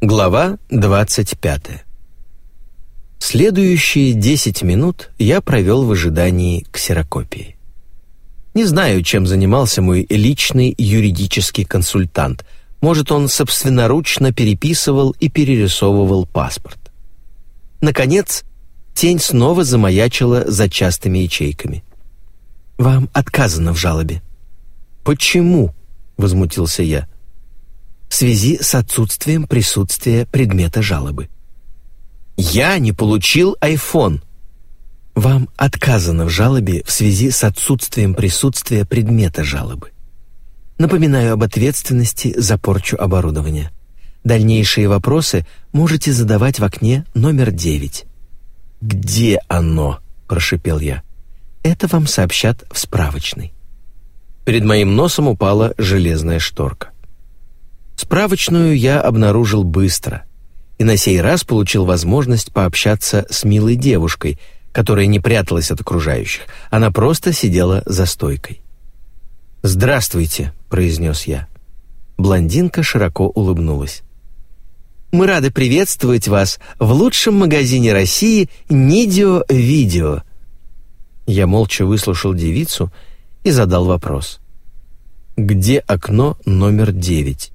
Глава 25. Следующие 10 минут я провел в ожидании ксерокопии. Не знаю, чем занимался мой личный юридический консультант. Может, он собственноручно переписывал и перерисовывал паспорт. Наконец, тень снова замаячила за частыми ячейками. «Вам отказано в жалобе». «Почему?» — возмутился я. «В связи с отсутствием присутствия предмета жалобы». «Я не получил iPhone». «Вам отказано в жалобе в связи с отсутствием присутствия предмета жалобы». Напоминаю об ответственности за порчу оборудования. Дальнейшие вопросы можете задавать в окне номер 9. «Где оно?» – прошипел я. «Это вам сообщат в справочной». Перед моим носом упала железная шторка. Справочную я обнаружил быстро и на сей раз получил возможность пообщаться с милой девушкой, которая не пряталась от окружающих. Она просто сидела за стойкой. «Здравствуйте», — произнес я. Блондинка широко улыбнулась. «Мы рады приветствовать вас в лучшем магазине России «Нидио Видео». Я молча выслушал девицу и задал вопрос. «Где окно номер девять?»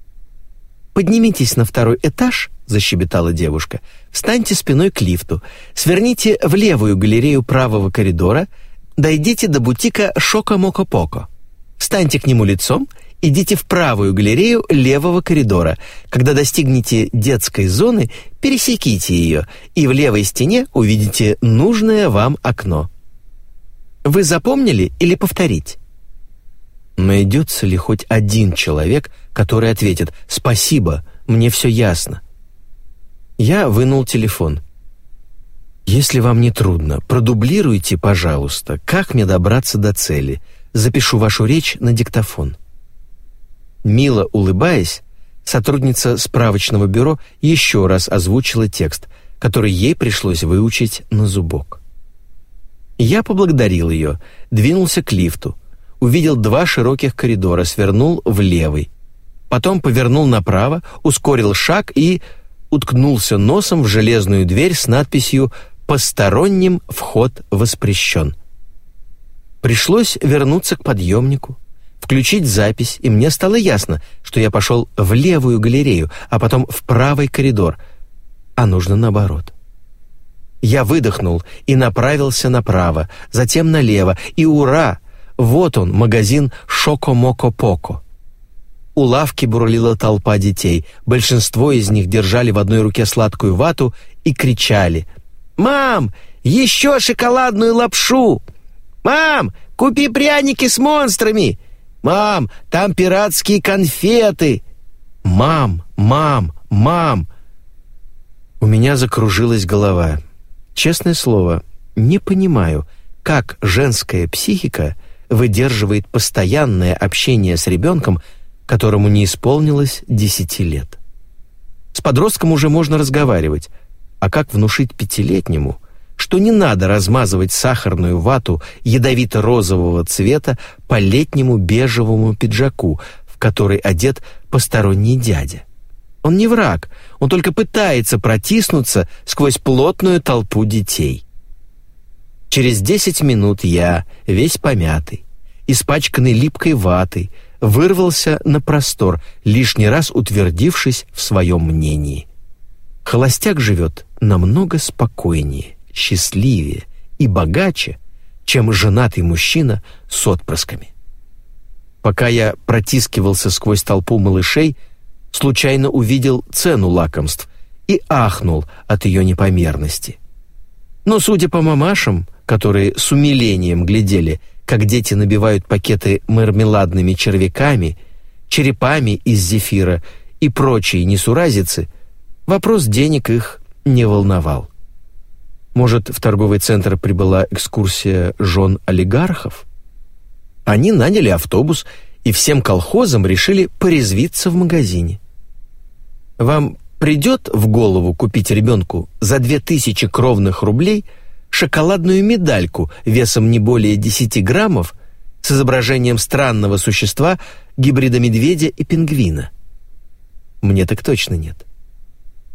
«Поднимитесь на второй этаж», — защебетала девушка. «Встаньте спиной к лифту, сверните в левую галерею правого коридора, дойдите до бутика «Шока-моко-поко». Встаньте к нему лицом, идите в правую галерею левого коридора. Когда достигнете детской зоны, пересеките ее, и в левой стене увидите нужное вам окно. Вы запомнили или повторить?» Найдется ли хоть один человек, который ответит «Спасибо, мне все ясно». Я вынул телефон. «Если вам не трудно, продублируйте, пожалуйста, как мне добраться до цели. Запишу вашу речь на диктофон». Мило улыбаясь, сотрудница справочного бюро еще раз озвучила текст, который ей пришлось выучить на зубок. Я поблагодарил ее, двинулся к лифту, увидел два широких коридора, свернул в левый. Потом повернул направо, ускорил шаг и уткнулся носом в железную дверь с надписью «Посторонним вход воспрещен». Пришлось вернуться к подъемнику, включить запись, и мне стало ясно, что я пошел в левую галерею, а потом в правый коридор, а нужно наоборот. Я выдохнул и направился направо, затем налево, и ура! Вот он, магазин «Шоко-моко-поко». У лавки бурлила толпа детей. Большинство из них держали в одной руке сладкую вату и кричали. «Мам, еще шоколадную лапшу! Мам, купи пряники с монстрами! Мам, там пиратские конфеты! Мам, мам, мам!» У меня закружилась голова. Честное слово, не понимаю, как женская психика выдерживает постоянное общение с ребенком, которому не исполнилось десяти лет. С подростком уже можно разговаривать, а как внушить пятилетнему, что не надо размазывать сахарную вату ядовито-розового цвета по летнему бежевому пиджаку, в который одет посторонний дядя? Он не враг, он только пытается протиснуться сквозь плотную толпу детей. Через десять минут я, весь помятый, испачканный липкой ватой, вырвался на простор, лишний раз утвердившись в своем мнении. Холостяк живет намного спокойнее, счастливее и богаче, чем женатый мужчина с отпрысками. Пока я протискивался сквозь толпу малышей, случайно увидел цену лакомств и ахнул от ее непомерности. Но, судя по мамашам, которые с умилением глядели, как дети набивают пакеты мармеладными червяками, черепами из зефира и прочие несуразицы, вопрос денег их не волновал. Может, в торговый центр прибыла экскурсия жен олигархов? Они наняли автобус и всем колхозам решили порезвиться в магазине. Вам придет в голову купить ребенку за две тысячи кровных рублей – шоколадную медальку весом не более 10 граммов с изображением странного существа, гибрида медведя и пингвина? Мне так точно нет.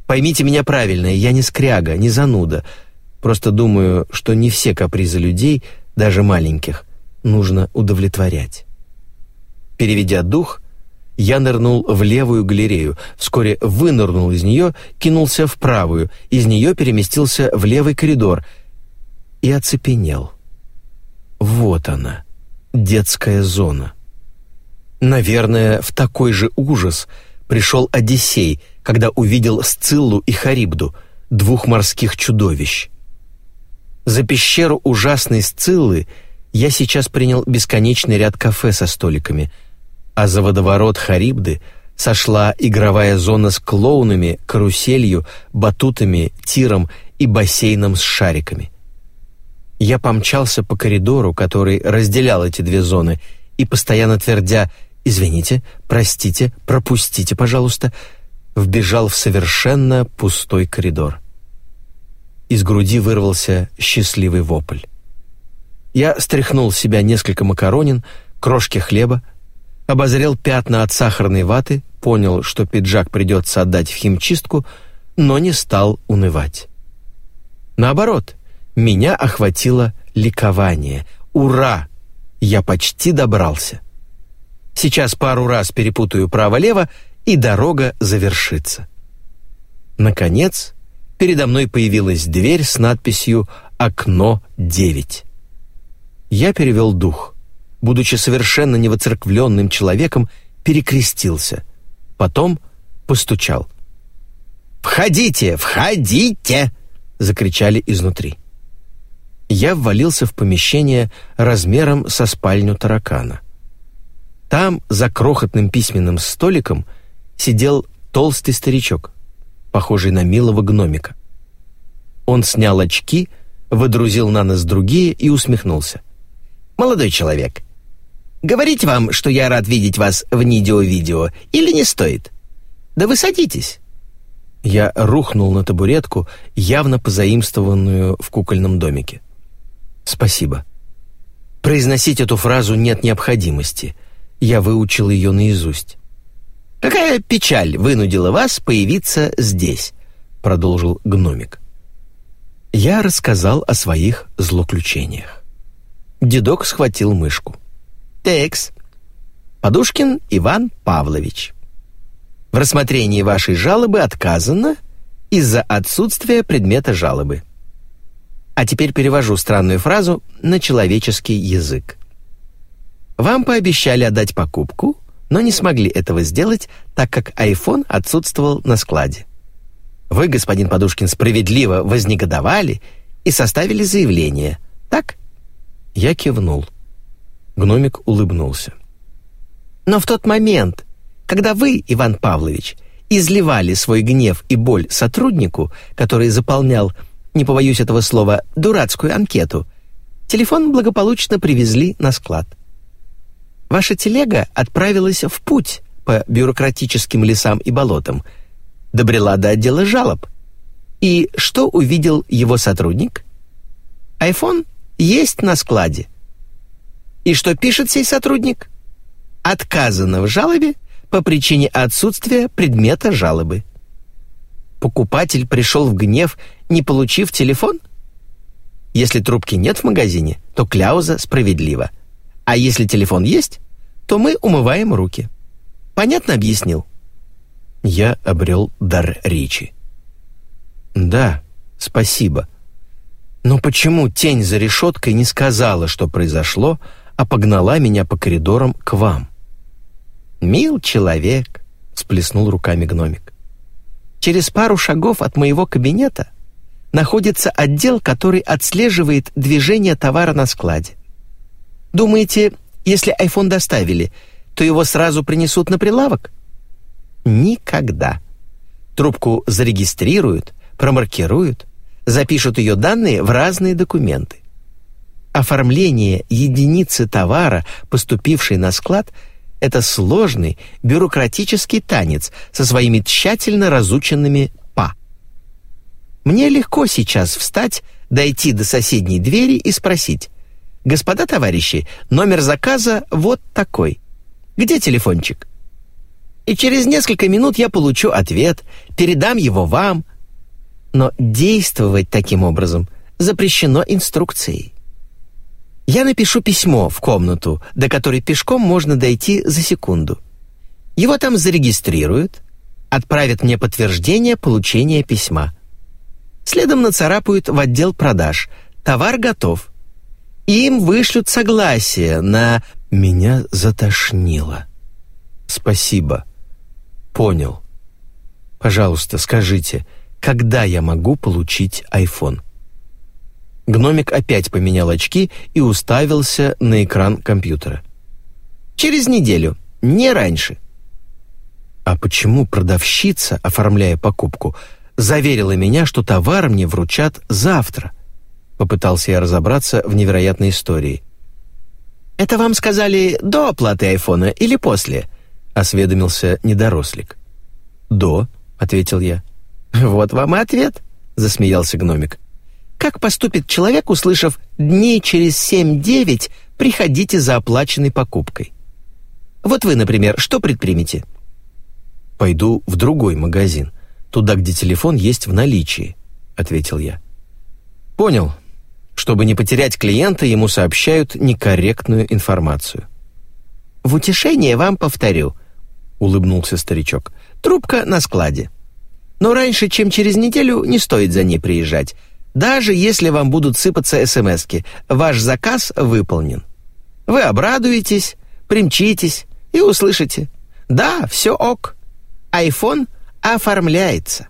Поймите меня правильно, я не скряга, не зануда. Просто думаю, что не все капризы людей, даже маленьких, нужно удовлетворять. Переведя дух, я нырнул в левую галерею, вскоре вынырнул из нее, кинулся в правую, из нее переместился в левый коридор и оцепенел. Вот она, детская зона. Наверное, в такой же ужас пришел Одиссей, когда увидел Сциллу и Харибду, двух морских чудовищ. За пещеру ужасной Сциллы я сейчас принял бесконечный ряд кафе со столиками, а за водоворот Харибды сошла игровая зона с клоунами, каруселью, батутами, тиром и бассейном с шариками. Я помчался по коридору, который разделял эти две зоны, и, постоянно твердя «Извините, простите, пропустите, пожалуйста», вбежал в совершенно пустой коридор. Из груди вырвался счастливый вопль. Я стряхнул с себя несколько макаронин, крошки хлеба, обозрел пятна от сахарной ваты, понял, что пиджак придется отдать в химчистку, но не стал унывать. Наоборот, меня охватило ликование. «Ура! Я почти добрался!» Сейчас пару раз перепутаю право-лево, и дорога завершится. Наконец, передо мной появилась дверь с надписью «Окно 9». Я перевел дух. Будучи совершенно невоцерквленным человеком, перекрестился. Потом постучал. «Входите! Входите!» — закричали изнутри. Я ввалился в помещение размером со спальню таракана. Там, за крохотным письменным столиком, сидел толстый старичок, похожий на милого гномика. Он снял очки, выдрузил на нос другие и усмехнулся. «Молодой человек, говорить вам, что я рад видеть вас в Нидио-видео, или не стоит? Да вы садитесь». Я рухнул на табуретку, явно позаимствованную в кукольном домике. «Спасибо». Произносить эту фразу нет необходимости — я выучил ее наизусть. «Какая печаль вынудила вас появиться здесь?» — продолжил гномик. Я рассказал о своих злоключениях. Дедок схватил мышку. «Текс. Подушкин Иван Павлович. В рассмотрении вашей жалобы отказано из-за отсутствия предмета жалобы. А теперь перевожу странную фразу на человеческий язык. Вам пообещали отдать покупку, но не смогли этого сделать, так как iPhone отсутствовал на складе. Вы, господин Подушкин, справедливо вознегодовали и составили заявление. Так? Я кивнул. Гномик улыбнулся. Но в тот момент, когда вы, Иван Павлович, изливали свой гнев и боль сотруднику, который заполнял, не побоюсь этого слова, дурацкую анкету, телефон благополучно привезли на склад. Ваша телега отправилась в путь по бюрократическим лесам и болотам, добрела до отдела жалоб. И что увидел его сотрудник? Айфон есть на складе. И что пишет сей сотрудник? Отказано в жалобе по причине отсутствия предмета жалобы. Покупатель пришел в гнев, не получив телефон? Если трубки нет в магазине, то кляуза справедлива. А если телефон есть, то мы умываем руки. Понятно объяснил? Я обрел дар речи. Да, спасибо. Но почему тень за решеткой не сказала, что произошло, а погнала меня по коридорам к вам? Мил человек, сплеснул руками гномик. Через пару шагов от моего кабинета находится отдел, который отслеживает движение товара на складе. Думаете, если iPhone доставили, то его сразу принесут на прилавок? Никогда. Трубку зарегистрируют, промаркируют, запишут ее данные в разные документы. Оформление единицы товара, поступившей на склад, это сложный бюрократический танец со своими тщательно разученными «па». Мне легко сейчас встать, дойти до соседней двери и спросить «Господа товарищи, номер заказа вот такой. Где телефончик?» и через несколько минут я получу ответ, передам его вам. Но действовать таким образом запрещено инструкцией. Я напишу письмо в комнату, до которой пешком можно дойти за секунду. Его там зарегистрируют, отправят мне подтверждение получения письма. Следом нацарапают в отдел продаж. Товар готов. Им вышлют согласие на... Меня затошнило. Спасибо. Понял. Пожалуйста, скажите, когда я могу получить iPhone? Гномик опять поменял очки и уставился на экран компьютера. Через неделю, не раньше. А почему продавщица, оформляя покупку, заверила меня, что товар мне вручат завтра? Попытался я разобраться в невероятной истории. «Это вам сказали до оплаты айфона или после?» — осведомился недорослик. «До», — ответил я. «Вот вам и ответ», — засмеялся гномик. «Как поступит человек, услышав «дней через семь-девять приходите за оплаченной покупкой»? Вот вы, например, что предпримете?» «Пойду в другой магазин, туда, где телефон есть в наличии», — ответил я. «Понял. Чтобы не потерять клиента, ему сообщают некорректную информацию». «В утешение вам повторю», — улыбнулся старичок. «Трубка на складе. Но раньше, чем через неделю, не стоит за ней приезжать. Даже если вам будут сыпаться СМСки, ваш заказ выполнен. Вы обрадуетесь, примчитесь и услышите. Да, все ок. Айфон оформляется.